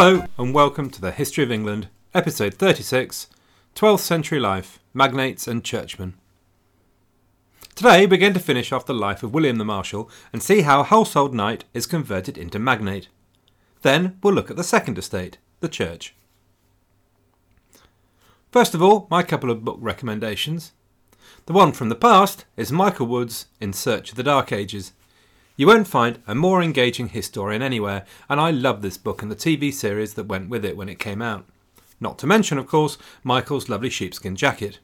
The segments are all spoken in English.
Hello, and welcome to the History of England, episode 36 12th Century Life, Magnates and Churchmen. Today, we begin to finish off the life of William the Marshal and see how household knight is converted into magnate. Then, we'll look at the second estate, the church. First of all, my couple of book recommendations. The one from the past is Michael Wood's In Search of the Dark Ages. You won't find a more engaging historian anywhere, and I love this book and the TV series that went with it when it came out. Not to mention, of course, Michael's lovely sheepskin jacket.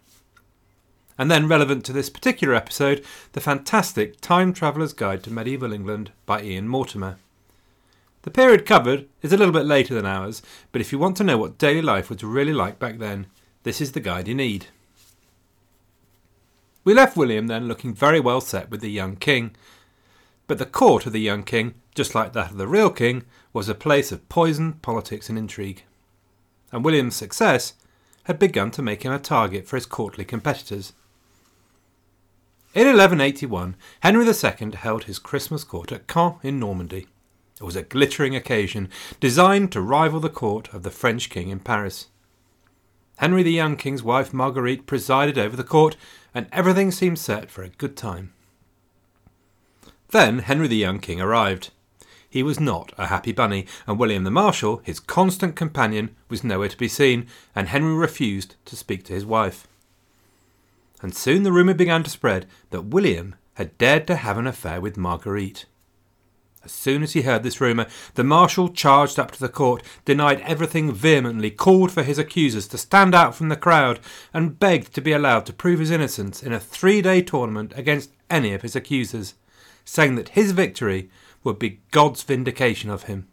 And then, relevant to this particular episode, the fantastic Time Traveller's Guide to Medieval England by Ian Mortimer. The period covered is a little bit later than ours, but if you want to know what daily life was really like back then, this is the guide you need. We left William then looking very well set with the young king, but the court of the young king, just like that of the real king, was a place of poison, politics, and intrigue. And William's success had begun to make him a target for his courtly competitors. In 1181, Henry II held his Christmas court at Caen in Normandy. It was a glittering occasion designed to rival the court of the French king in Paris. Henry the young king's wife Marguerite presided over the court, and everything seemed set for a good time. Then Henry the young king arrived. He was not a happy bunny, and William the Marshal, his constant companion, was nowhere to be seen, and Henry refused to speak to his wife. And soon the rumour began to spread that William had dared to have an affair with Marguerite. As soon as he heard this rumour, the Marshal charged up to the court, denied everything vehemently, called for his accusers to stand out from the crowd, and begged to be allowed to prove his innocence in a three day tournament against any of his accusers saying that his victory would be God's vindication of him.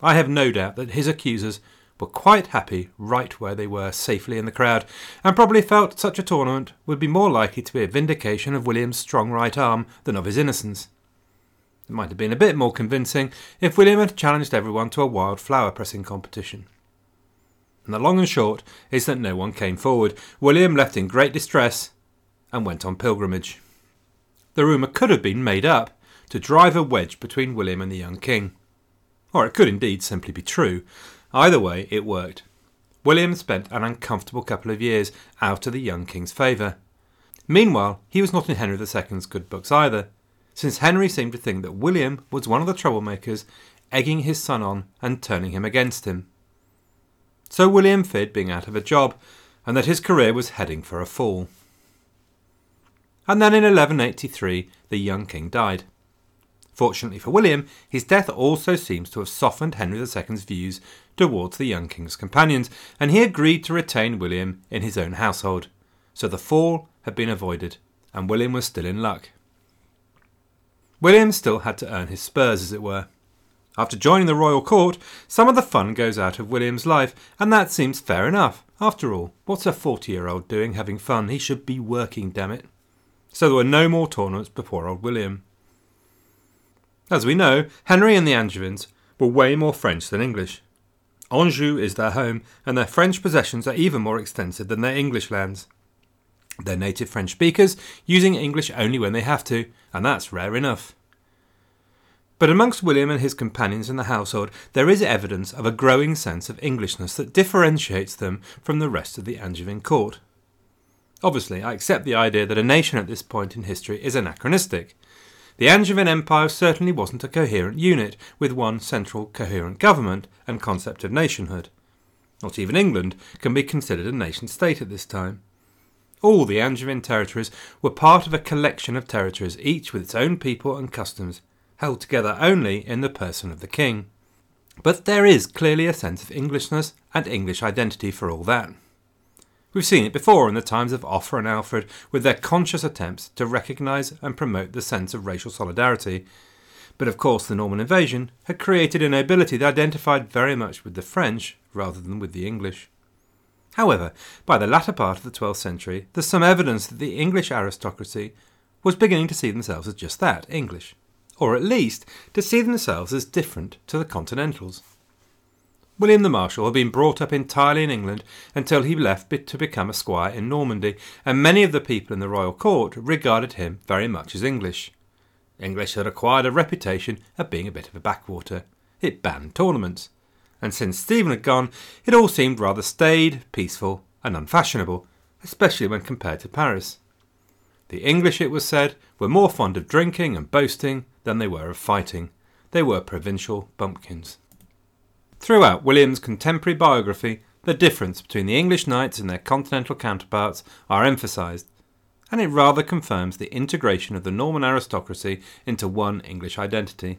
I have no doubt that his accusers were quite happy right where they were safely in the crowd, and probably felt such a tournament would be more likely to be a vindication of William's strong right arm than of his innocence. It might have been a bit more convincing if William had challenged everyone to a wild flower pressing competition. And the long and short is that no one came forward. William left in great distress and went on pilgrimage. The rumour could have been made up to drive a wedge between William and the young king. Or it could indeed simply be true. Either way, it worked. William spent an uncomfortable couple of years out of the young king's favour. Meanwhile, he was not in Henry II's good books either, since Henry seemed to think that William was one of the troublemakers, egging his son on and turning him against him. So William feared being out of a job, and that his career was heading for a fall and then in 1183 the young king died. Fortunately for William, his death also seems to have softened Henry II's views towards the young king's companions, and he agreed to retain William in his own household. So the fall had been avoided, and William was still in luck. William still had to earn his spurs, as it were. After joining the royal court, some of the fun goes out of William's life, and that seems fair enough. After all, what's a 40 year old doing having fun? He should be working, damn it so there were no more tournaments before old William. As we know, Henry and the Angevins were way more French than English. Anjou is their home, and their French possessions are even more extensive than their English lands. They're native French speakers, using English only when they have to, and that's rare enough. But amongst William and his companions in the household, there is evidence of a growing sense of Englishness that differentiates them from the rest of the Angevin court. Obviously, I accept the idea that a nation at this point in history is anachronistic. The Angevin Empire certainly wasn't a coherent unit, with one central coherent government and concept of nationhood. Not even England can be considered a nation state at this time. All the Angevin territories were part of a collection of territories, each with its own people and customs, held together only in the person of the king. But there is clearly a sense of Englishness and English identity for all that. We've seen it before in the times of Offa and Alfred with their conscious attempts to recognise and promote the sense of racial solidarity. But of course, the Norman invasion had created a nobility that identified very much with the French rather than with the English. However, by the latter part of the 12th century, there's some evidence that the English aristocracy was beginning to see themselves as just that, English, or at least to see themselves as different to the Continentals. William the Marshal had been brought up entirely in England until he left to become a squire in Normandy, and many of the people in the royal court regarded him very much as English. English had acquired a reputation of being a bit of a backwater. it banned tournaments. And since Stephen had gone, it all seemed rather staid, peaceful, and unfashionable, especially when compared to Paris. The English, it was said, were more fond of drinking and boasting than they were of fighting. They were provincial bumpkins. Throughout William's contemporary biography, the difference between the English knights and their continental counterparts are emphasised, and it rather confirms the integration of the Norman aristocracy into one English identity.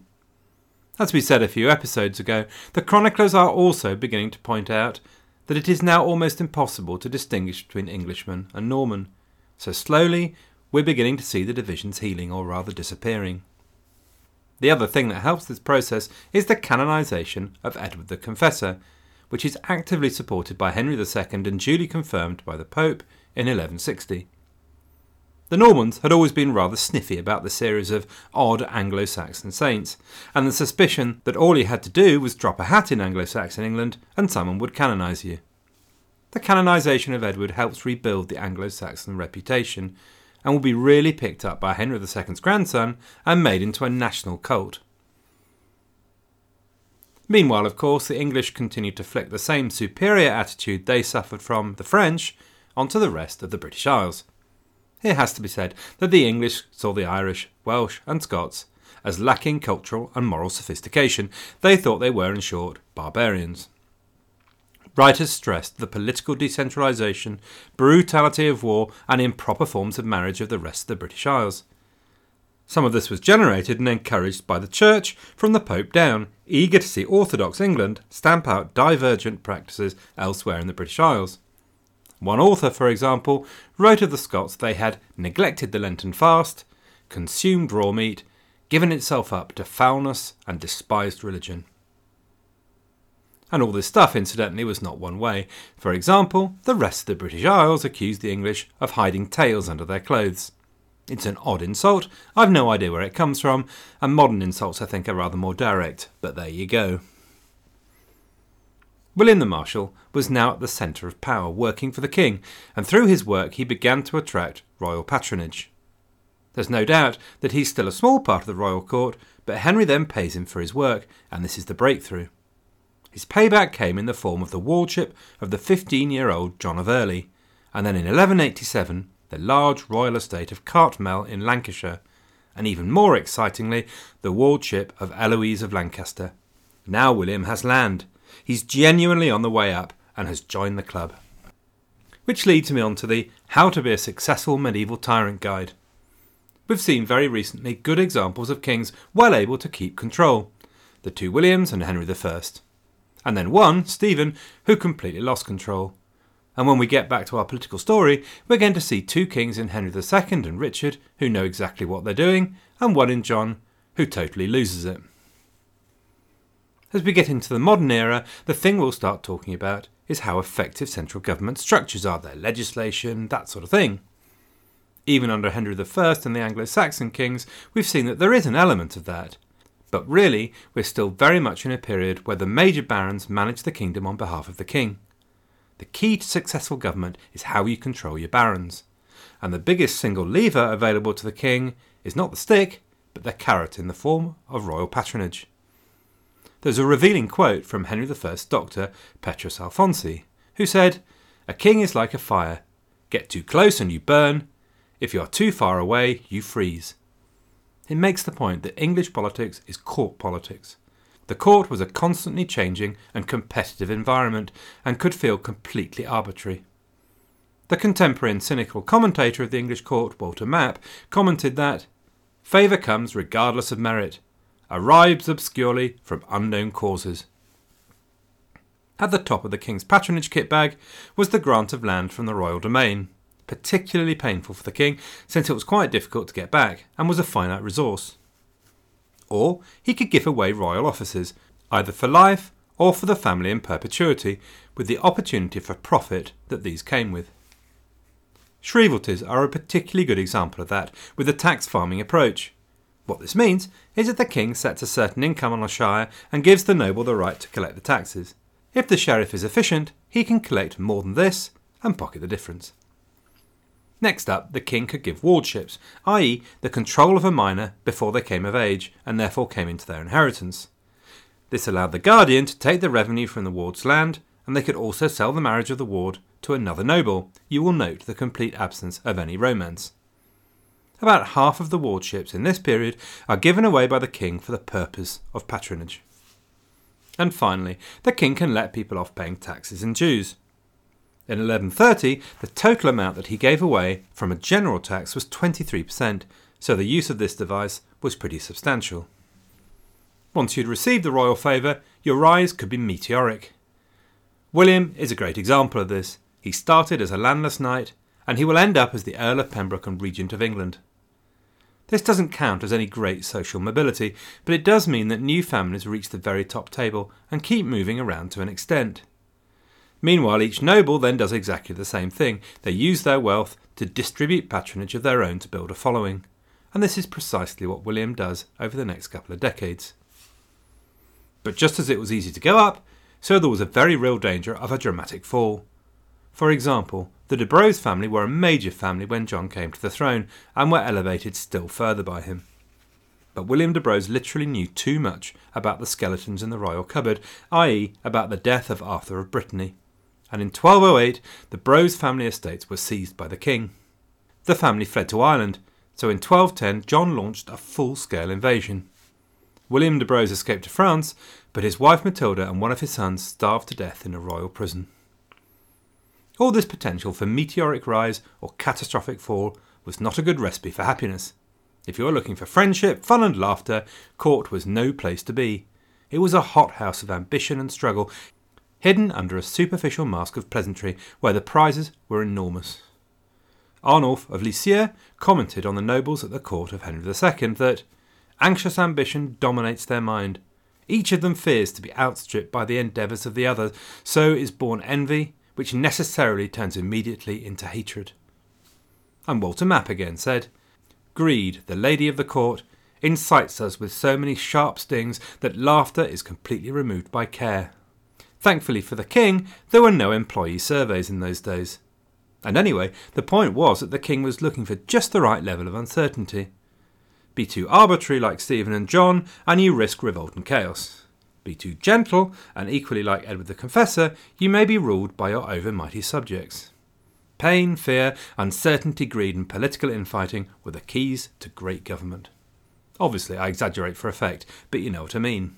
As we said a few episodes ago, the chroniclers are also beginning to point out that it is now almost impossible to distinguish between Englishman and Norman, so slowly we're beginning to see the divisions healing or rather disappearing. The other thing that helps this process is the canonisation of Edward the Confessor, which is actively supported by Henry II and duly confirmed by the Pope in 1160. The Normans had always been rather sniffy about the series of odd Anglo Saxon saints, and the suspicion that all you had to do was drop a hat in Anglo Saxon England and someone would canonise you. The canonisation of Edward helps rebuild the Anglo Saxon reputation, and will be really picked up by Henry II's grandson and made into a national cult. Meanwhile, of course, the English continued to flick the same superior attitude they suffered from the French onto the rest of the British Isles it has to be said that the English saw the Irish, Welsh, and Scots as lacking cultural and moral sophistication. They thought they were, in short, barbarians. Writers stressed the political decentralisation, brutality of war, and improper forms of marriage of the rest of the British Isles. Some of this was generated and encouraged by the Church from the Pope down, eager to see Orthodox England stamp out divergent practices elsewhere in the British Isles. One author, for example, wrote of the Scots they had neglected the Lenten fast, consumed raw meat, given itself up to foulness, and despised religion. And all this stuff, incidentally, was not one way. For example, the rest of the British Isles accused the English of hiding tails under their clothes. It's an odd insult, I've no idea where it comes from, and modern insults I think are rather more direct, but there you go. William the Marshal was now at the centre of power, working for the king, and through his work he began to attract royal patronage. There's no doubt that he's still a small part of the royal court, but Henry then pays him for his work, and this is the breakthrough. His payback came in the form of the wardship of the 15 year old John of Earley, and then in 1187 the large royal estate of Cartmel in Lancashire, and even more excitingly, the wardship of Eloise of Lancaster. Now William has land, He's genuinely on the way up and has joined the club. Which leads me on to the How to Be a Successful Medieval Tyrant Guide. We've seen very recently good examples of kings well able to keep control the two Williams and Henry I. And then one, Stephen, who completely lost control. And when we get back to our political story, we're going to see two kings in Henry II and Richard who know exactly what they're doing, and one in John who totally loses it. As we get into the modern era, the thing we'll start talking about is how effective central government structures are, their legislation, that sort of thing. Even under Henry I and the Anglo Saxon kings, we've seen that there is an element of that. But really, we're still very much in a period where the major barons manage the kingdom on behalf of the king. The key to successful government is how you control your barons. And the biggest single lever available to the king is not the stick, but the carrot in the form of royal patronage. There's a revealing quote from Henry I's doctor, Petrus Alfonsi, who said, A king is like a fire. Get too close and you burn. If you are too far away, you freeze. It makes the point that English politics is court politics. The court was a constantly changing and competitive environment and could feel completely arbitrary. The contemporary and cynical commentator of the English court, Walter Map, commented that favour comes regardless of merit, arrives obscurely from unknown causes. At the top of the king's patronage kit bag was the grant of land from the royal domain, particularly painful for the king since it was quite difficult to get back and was a finite resource. Or he could give away royal offices, either for life or for the family in perpetuity, with the opportunity for profit that these came with. Shrievalties are a particularly good example of that, with the tax farming approach. What this means is that the king sets a certain income on a shire and gives the noble the right to collect the taxes. If the sheriff is efficient, he can collect more than this and pocket the difference. Next up, the king could give wardships, i.e., the control of a minor before they came of age and therefore came into their inheritance. This allowed the Guardian to take the revenue from the ward's land, and they could also sell the marriage of the ward to another noble. You will note the complete absence of any romance. About half of the wardships in this period are given away by the king for the purpose of patronage. And finally, the king can let people off paying taxes and dues. In 1130, the total amount that he gave away from a general tax was 23%, so the use of this device was pretty substantial. Once you'd received the royal favour, your rise could be meteoric. William is a great example of this. He started as a landless knight, and he will end up as the Earl of Pembroke and Regent of England. This doesn't count as any great social mobility, but it does mean that new families reach the very top table and keep moving around to an extent. Meanwhile, each noble then does exactly the same thing. They use their wealth to distribute patronage of their own to build a following. And this is precisely what William does over the next couple of decades. But just as it was easy to go up, so there was a very real danger of a dramatic fall. For example, the de Braose family were a major family when John came to the throne, and were elevated still further by him. But William de Braose literally knew too much about the skeletons in the royal cupboard, i.e., about the death of Arthur of Brittany. And in 1208, the Braose family estates were seized by the king. The family fled to Ireland, so in 1210 John launched a full scale invasion. William de Braose escaped to France, but his wife Matilda and one of his sons starved to death in a royal prison. All this potential for meteoric rise or catastrophic fall was not a good recipe for happiness. If you were looking for friendship, fun, and laughter, court was no place to be. It was a hothouse of ambition and struggle, hidden under a superficial mask of pleasantry, where the prizes were enormous. Arnulf of Lisieux commented on the nobles at the court of Henry II that anxious ambition dominates their mind. Each of them fears to be outstripped by the endeavours of the other, so is born envy, which necessarily turns immediately into hatred. And Walter Map again said, Greed, the lady of the court, incites us with so many sharp stings that laughter is completely removed by care. Thankfully for the king, there were no employee surveys in those days. And anyway, the point was that the king was looking for just the right level of uncertainty. Be too arbitrary like Stephen and John, and you risk revolt and chaos. Be too gentle, and equally like Edward the Confessor, you may be ruled by your overmighty subjects. Pain, fear, uncertainty, greed, and political infighting were the keys to great government. Obviously, I exaggerate for effect, but you know what I mean.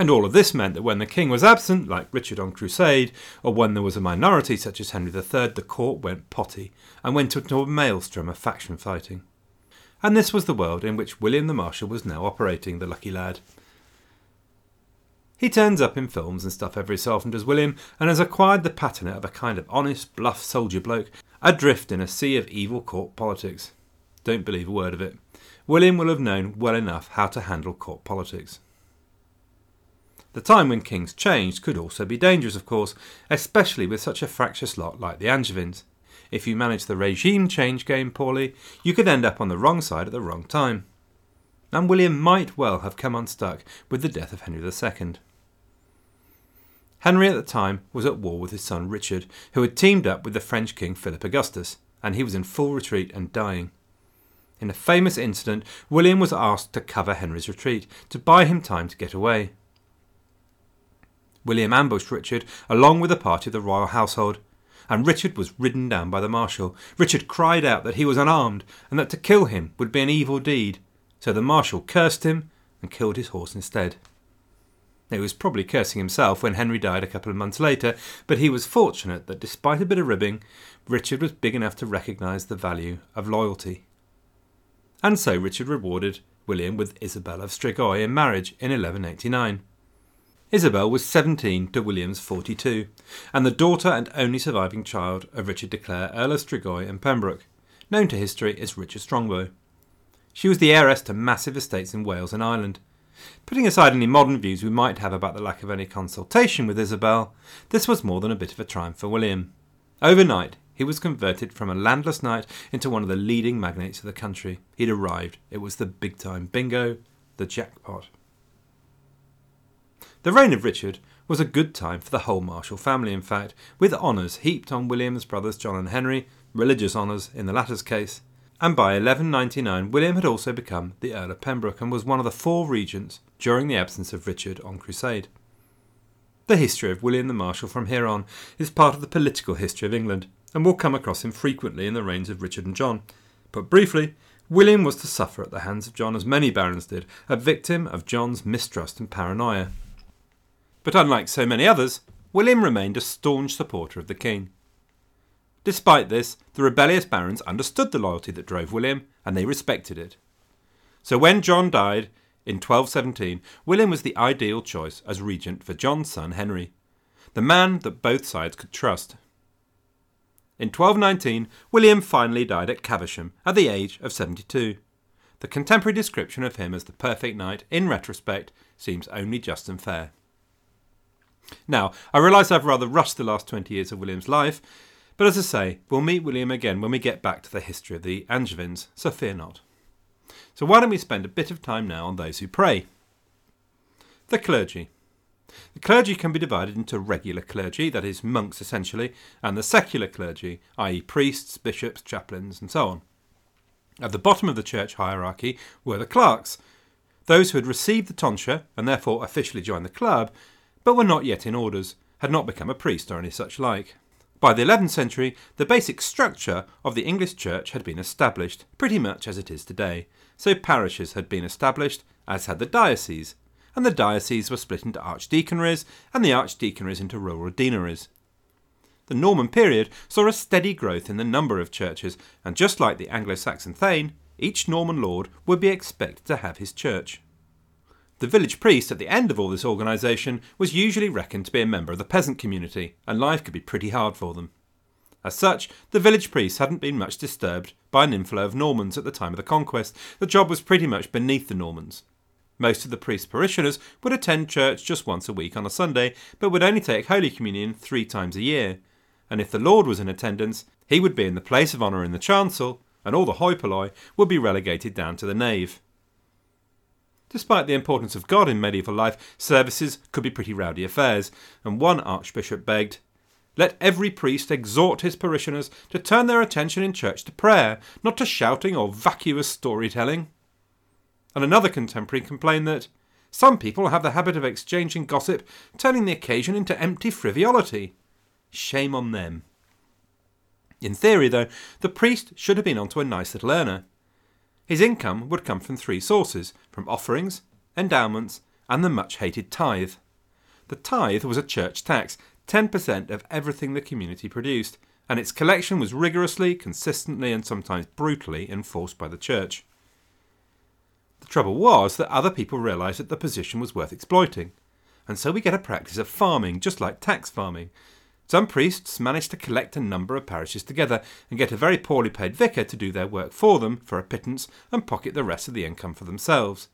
And all of this meant that when the king was absent, like Richard on crusade, or when there was a minority such as Henry III, the court went potty and went into a maelstrom of faction fighting. And this was the world in which William the Marshal was now operating, the lucky lad. He turns up in films and stuff every so often, does William, and has acquired the patina of a kind of honest, bluff soldier bloke, adrift in a sea of evil court politics. Don't believe a word of it. William will have known well enough how to handle court politics. The time when kings changed could also be dangerous, of course, especially with such a fractious lot like the Angevins. If you manage the regime change game poorly, you could end up on the wrong side at the wrong time. And William might well have come unstuck with the death of Henry II. Henry at the time was at war with his son Richard, who had teamed up with the French king Philip Augustus, and he was in full retreat and dying. In a famous incident, William was asked to cover Henry's retreat, to buy him time to get away. William ambushed Richard along with a party of the royal household, and Richard was ridden down by the marshal. Richard cried out that he was unarmed, and that to kill him would be an evil deed, so the marshal cursed him and killed his horse instead. He was probably cursing himself when Henry died a couple of months later, but he was fortunate that despite a bit of ribbing, Richard was big enough to recognise the value of loyalty. And so Richard rewarded William with Isabel of Striguil in marriage in 1189. Isabel was 17 to William's 42, and the daughter and only surviving child of Richard de Clare, Earl of Striguil and Pembroke, known to history as Richard Strongbow. She was the heiress to massive estates in Wales and Ireland, Putting aside any modern views we might have about the lack of any consultation with Isabel, this was more than a bit of a triumph for William. Overnight, he was converted from a landless knight into one of the leading magnates of the country. He'd arrived. It was the big time bingo, the jackpot. The reign of Richard was a good time for the whole Marshal family, in fact, with honours heaped on William's brothers John and Henry, religious honours in the latter's case, and by 1199 William had also become the Earl of Pembroke and was one of the four regents during the absence of Richard on crusade. The history of William the Marshal from here on is part of the political history of England, and will come across him frequently in the reigns of Richard and John. But briefly, William was to suffer at the hands of John as many barons did, a victim of John's mistrust and paranoia. But unlike so many others, William remained a staunch supporter of the king. Despite this, the rebellious barons understood the loyalty that drove William, and they respected it. So when John died in 1217, William was the ideal choice as regent for John's son Henry, the man that both sides could trust. In 1219, William finally died at Caversham at the age of 72. The contemporary description of him as the perfect knight, in retrospect, seems only just and fair. Now, I realise I've rather rushed the last 20 years of William's life, but as I say, we'll meet William again when we get back to the history of the Angevins, so fear not. So why don't we spend a bit of time now on those who pray? The clergy. The clergy can be divided into regular clergy, that is, monks essentially, and the secular clergy, i.e., priests, bishops, chaplains, and so on. At the bottom of the church hierarchy were the clerks, those who had received the tonsure and therefore officially joined the club, but were not yet in orders, had not become a priest or any such like. By the 11th century, the basic structure of the English church had been established, pretty much as it is today. So parishes had been established, as had the dioceses, and the dioceses were split into archdeaconries, and the archdeaconries into rural deaneries. The Norman period saw a steady growth in the number of churches, and just like the Anglo Saxon Thane, each Norman lord would be expected to have his church. The village priest at the end of all this organisation was usually reckoned to be a member of the peasant community, and life could be pretty hard for them. As such, the village priests hadn't been much disturbed by an inflow of Normans at the time of the conquest. The job was pretty much beneath the Normans. Most of the priest's parishioners would attend church just once a week on a Sunday, but would only take Holy Communion three times a year. And if the Lord was in attendance, he would be in the place of honour in the chancel, and all the hoi polloi would be relegated down to the nave. Despite the importance of God in medieval life, services could be pretty rowdy affairs, and one archbishop begged, Let every priest exhort his parishioners to turn their attention in church to prayer, not to shouting or vacuous storytelling. And another contemporary complained that some people have the habit of exchanging gossip, turning the occasion into empty frivolity. Shame on them. In theory, though, the priest should have been onto a nice little earner. His income would come from three sources from offerings, endowments, and the much hated tithe. The tithe was a church tax, 10% of everything the community produced, and its collection was rigorously, consistently, and sometimes brutally enforced by the church. The trouble was that other people realised that the position was worth exploiting, and so we get a practice of farming, just like tax farming, some priests managed to collect a number of parishes together and get a very poorly paid vicar to do their work for them for a pittance and pocket the rest of the income for themselves.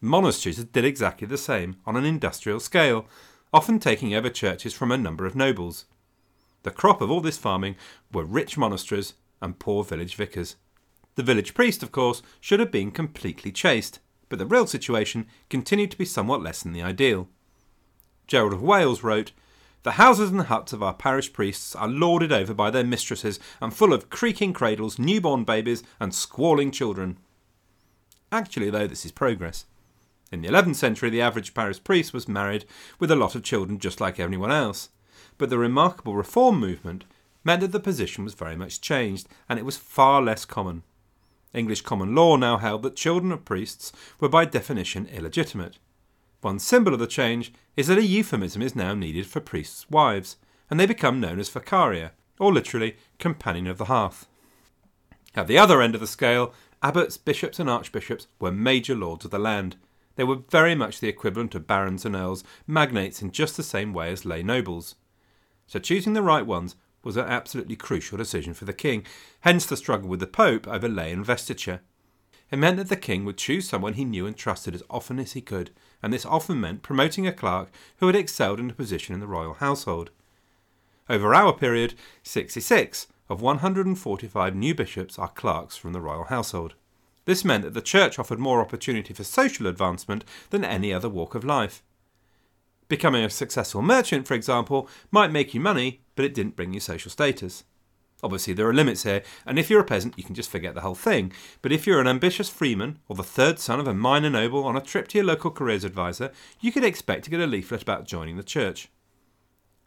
Monasteries did exactly the same on an industrial scale, often taking over churches from a number of nobles. The crop of all this farming were rich monasteries and poor village vicars. The village priest, of course, should have been completely chaste, but the real situation continued to be somewhat less than the ideal. Gerald of Wales wrote, the houses and huts of our parish priests are lorded over by their mistresses and full of creaking cradles, newborn babies, and squalling children. Actually, though, this is progress. In the 11th century, the average parish priest was married with a lot of children just like anyone else. But the remarkable reform movement meant that the position was very much changed, and it was far less common. English common law now held that children of priests were by definition illegitimate. One symbol of the change is that a euphemism is now needed for priests' wives, and they become known as focaria, or literally companion of the hearth. At the other end of the scale, abbots, bishops, and archbishops were major lords of the land. They were very much the equivalent of barons and earls, magnates in just the same way as lay nobles. So choosing the right ones was an absolutely crucial decision for the king, hence the struggle with the Pope over lay investiture. It meant that the king would choose someone he knew and trusted as often as he could, and this often meant promoting a clerk who had excelled in a position in the royal household. Over our period, 66 of 145 new bishops are clerks from the royal household. This meant that the church offered more opportunity for social advancement than any other walk of life. Becoming a successful merchant, for example, might make you money, but it didn't bring you social status. Obviously, there are limits here, and if you're a peasant, you can just forget the whole thing. But if you're an ambitious freeman or the third son of a minor noble on a trip to your local careers advisor, you could expect to get a leaflet about joining the church.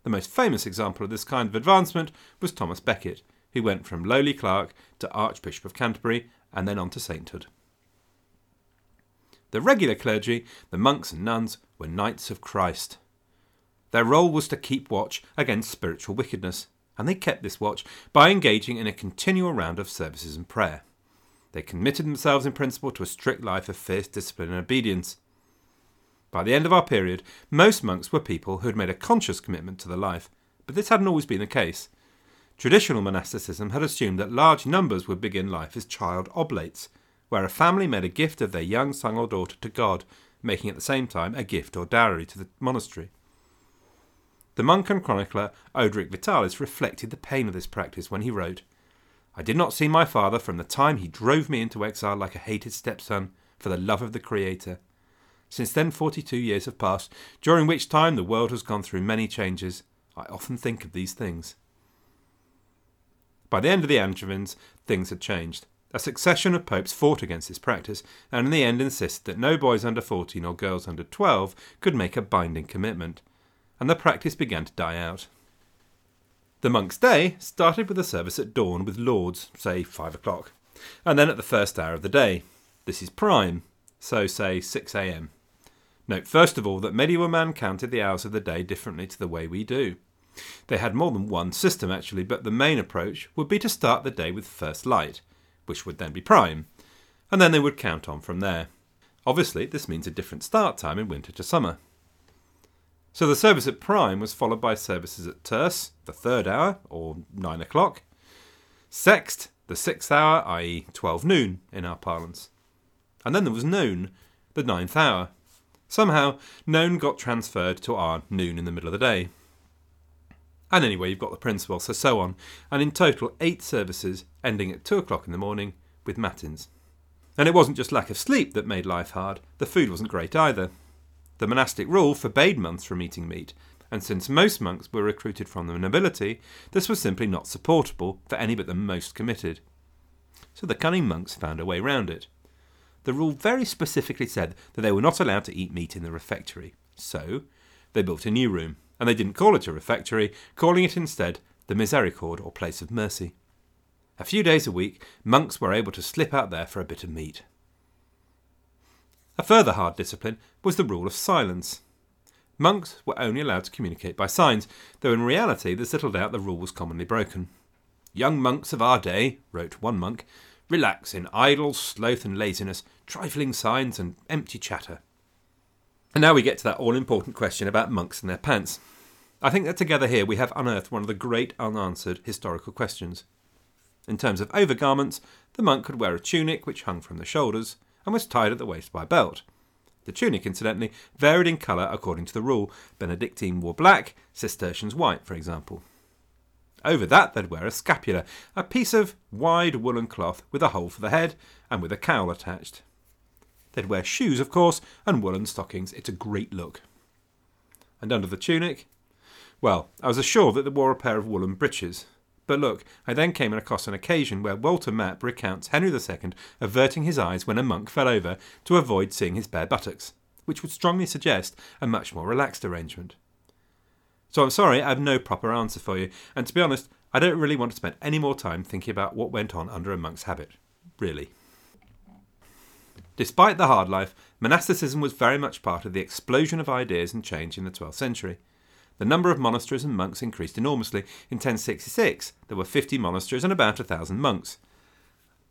The most famous example of this kind of advancement was Thomas Becket, who went from lowly clerk to Archbishop of Canterbury and then on to sainthood. The regular clergy, the monks and nuns, were knights of Christ. Their role was to keep watch against spiritual wickedness, and they kept this watch by engaging in a continual round of services and prayer. They committed themselves in principle to a strict life of fierce discipline and obedience. By the end of our period, most monks were people who had made a conscious commitment to the life, but this hadn't always been the case. Traditional monasticism had assumed that large numbers would begin life as child oblates, where a family made a gift of their young son or daughter to God, making at the same time a gift or dowry to the monastery. The monk and chronicler Orderic Vitalis reflected the pain of this practice when he wrote, I did not see my father from the time he drove me into exile like a hated stepson for the love of the Creator. Since then, 42 years have passed, during which time the world has gone through many changes. I often think of these things. By the end of the Angevins, things had changed. A succession of popes fought against this practice, and in the end insisted that no boys under 14 or girls under 12 could make a binding commitment and the practice began to die out. The monk's day started with a service at dawn with lauds, say five o'clock, and then at the first hour of the day. This is prime, so say 6 a.m. Note first of all that medieval man counted the hours of the day differently to the way we do. They had more than one system actually, but the main approach would be to start the day with first light, which would then be prime, and then they would count on from there. Obviously, this means a different start time in winter to summer. So the service at prime was followed by services at terce, the third hour, or nine o'clock, sext, the sixth hour, i.e., 12 noon in our parlance. And then there was noon, the ninth hour. Somehow, noon got transferred to our noon in the middle of the day. And anyway, you've got the principle, so so on, and in total, eight services ending at two o'clock in the morning with matins. And it wasn't just lack of sleep that made life hard, the food wasn't great either. The monastic rule forbade monks from eating meat, and since most monks were recruited from the nobility, this was simply not supportable for any but the most committed. So the cunning monks found a way round it. The rule very specifically said that they were not allowed to eat meat in the refectory. So they built a new room, and they didn't call it a refectory, calling it instead the Misericorde or place of mercy. A few days a week, monks were able to slip out there for a bit of meat. A further hard discipline was the rule of silence. Monks were only allowed to communicate by signs, though in reality there's little doubt the rule was commonly broken. Young monks of our day, wrote one monk, relax in idle sloth and laziness, trifling signs, and empty chatter. And now we get to that all important question about monks and their pants. I think that together here we have unearthed one of the great unanswered historical questions. In terms of overgarments, the monk could wear a tunic which hung from the shoulders, and was tied at the waist by belt. The tunic, incidentally, varied in colour according to the rule. Benedictine wore black, Cistercians white, for example. Over that, they'd wear a scapular, a piece of wide woolen cloth with a hole for the head and with a cowl attached. They'd wear shoes, of course, and woolen stockings. It's a great look. And under the tunic? Well, I was assured that they wore a pair of woolen breeches, but look, I then came across an occasion where Walter Map recounts Henry II averting his eyes when a monk fell over to avoid seeing his bare buttocks, which would strongly suggest a much more relaxed arrangement. So I'm sorry, I have no proper answer for you, and to be honest, I don't really want to spend any more time thinking about what went on under a monk's habit. Really. Despite the hard life, monasticism was very much part of the explosion of ideas and change in the 12th century. The number of monasteries and monks increased enormously. In 1066, there were 50 monasteries and about 1,000 monks.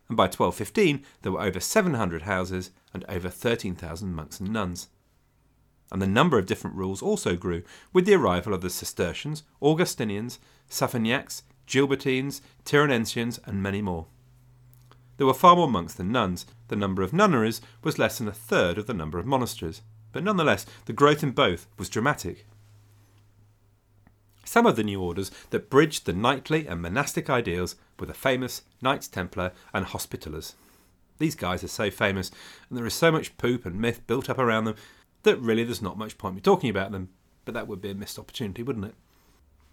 And by 1215, there were over 700 houses and over 13,000 monks and nuns. And the number of different rules also grew with the arrival of the Cistercians, Augustinians, Savigniacs, Gilbertines, Tironensians, and many more. There were far more monks than nuns. The number of nunneries was less than a third of the number of monasteries. But nonetheless, the growth in both was dramatic. Some of the new orders that bridged the knightly and monastic ideals were the famous Knights Templar and Hospitallers. These guys are so famous, and there is so much poop and myth built up around them that really there's not much point me talking about them, but that would be a missed opportunity, wouldn't it?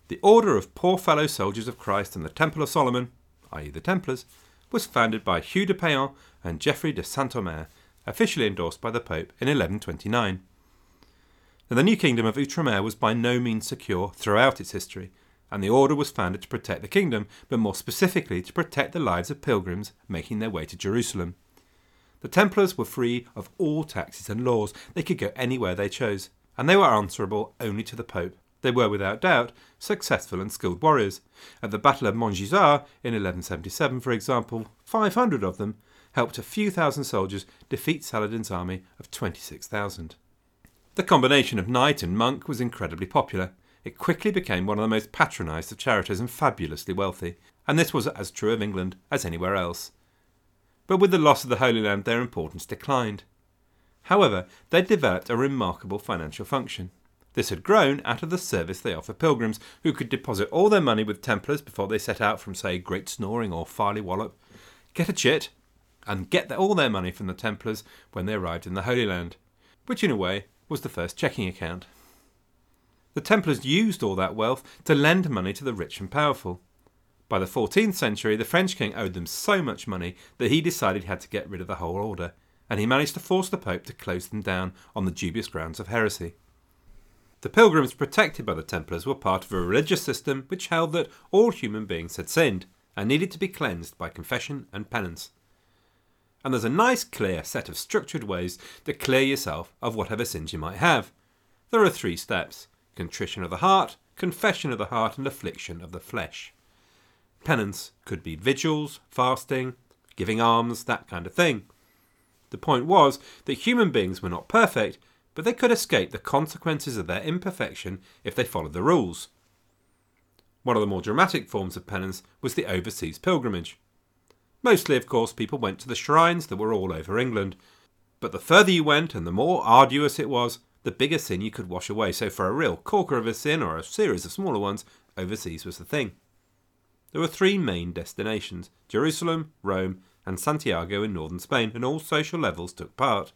The Order of Poor Fellow Soldiers of Christ and the Temple of Solomon, i.e., the Templars, was founded by Hugh de Payens and Geoffrey de Saint Omer, officially endorsed by the Pope in 1129. Now, the new kingdom of Outremer was by no means secure throughout its history, and the order was founded to protect the kingdom, but more specifically to protect the lives of pilgrims making their way to Jerusalem. The Templars were free of all taxes and laws, they could go anywhere they chose, and they were answerable only to the Pope. They were, without doubt, successful and skilled warriors. At the Battle of Montgisard in 1177, for example, 500 of them helped a few thousand soldiers defeat Saladin's army of 26,000. The combination of knight and monk was incredibly popular. It quickly became one of the most patronised of charities and fabulously wealthy, and this was as true of England as anywhere else. But with the loss of the Holy Land, their importance declined. However, they developed a remarkable financial function. This had grown out of the service they offered pilgrims, who could deposit all their money with Templars before they set out from, say, Great Snoring or Farleigh Wallop, get a chit, and get all their money from the Templars when they arrived in the Holy Land, which in a way was the first checking account. The Templars used all that wealth to lend money to the rich and powerful. By the 14th century, the French king owed them so much money that he decided he had to get rid of the whole order, and he managed to force the Pope to close them down on the dubious grounds of heresy. The pilgrims protected by the Templars were part of a religious system which held that all human beings had sinned and needed to be cleansed by confession and penance. And there's a nice, clear set of structured ways to clear yourself of whatever sins you might have. There are three steps contrition of the heart, confession of the heart, and affliction of the flesh. Penance could be vigils, fasting, giving alms, that kind of thing. The point was that human beings were not perfect, but they could escape the consequences of their imperfection if they followed the rules. One of the more dramatic forms of penance was the overseas pilgrimage. Mostly, of course, people went to the shrines that were all over England, but the further you went and the more arduous it was, the bigger sin you could wash away. So, for a real corker of a sin or a series of smaller ones, overseas was the thing. There were three main destinations Jerusalem, Rome, and Santiago in northern Spain, and all social levels took part.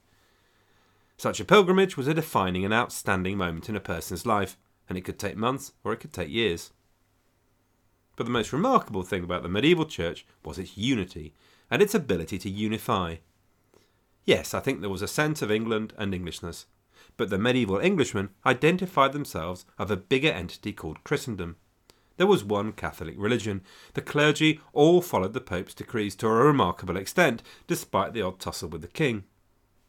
Such a pilgrimage was a defining and outstanding moment in a person's life, and it could take months or it could take years. But the most remarkable thing about the medieval church was its unity and its ability to unify. Yes, I think there was a sense of England and Englishness, but the medieval Englishmen identified themselves of a bigger entity called Christendom. There was one Catholic religion. The clergy all followed the Pope's decrees to a remarkable extent, despite the odd tussle with the king.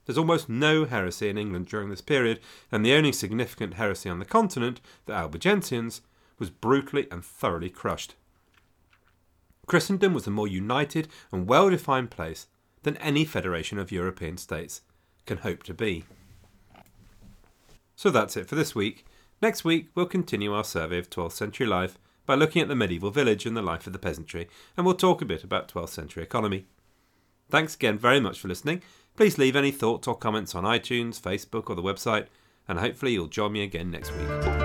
There's almost no heresy in England during this period, and the only significant heresy on the continent, the Albigensians, was brutally and thoroughly crushed. Christendom was a more united and well defined place than any federation of European states can hope to be. So that's it for this week. Next week, we'll continue our survey of 12th century life by looking at the medieval village and the life of the peasantry, and we'll talk a bit about 12th century economy. Thanks again very much for listening. Please leave any thoughts or comments on iTunes, Facebook, or the website, and hopefully you'll join me again next week.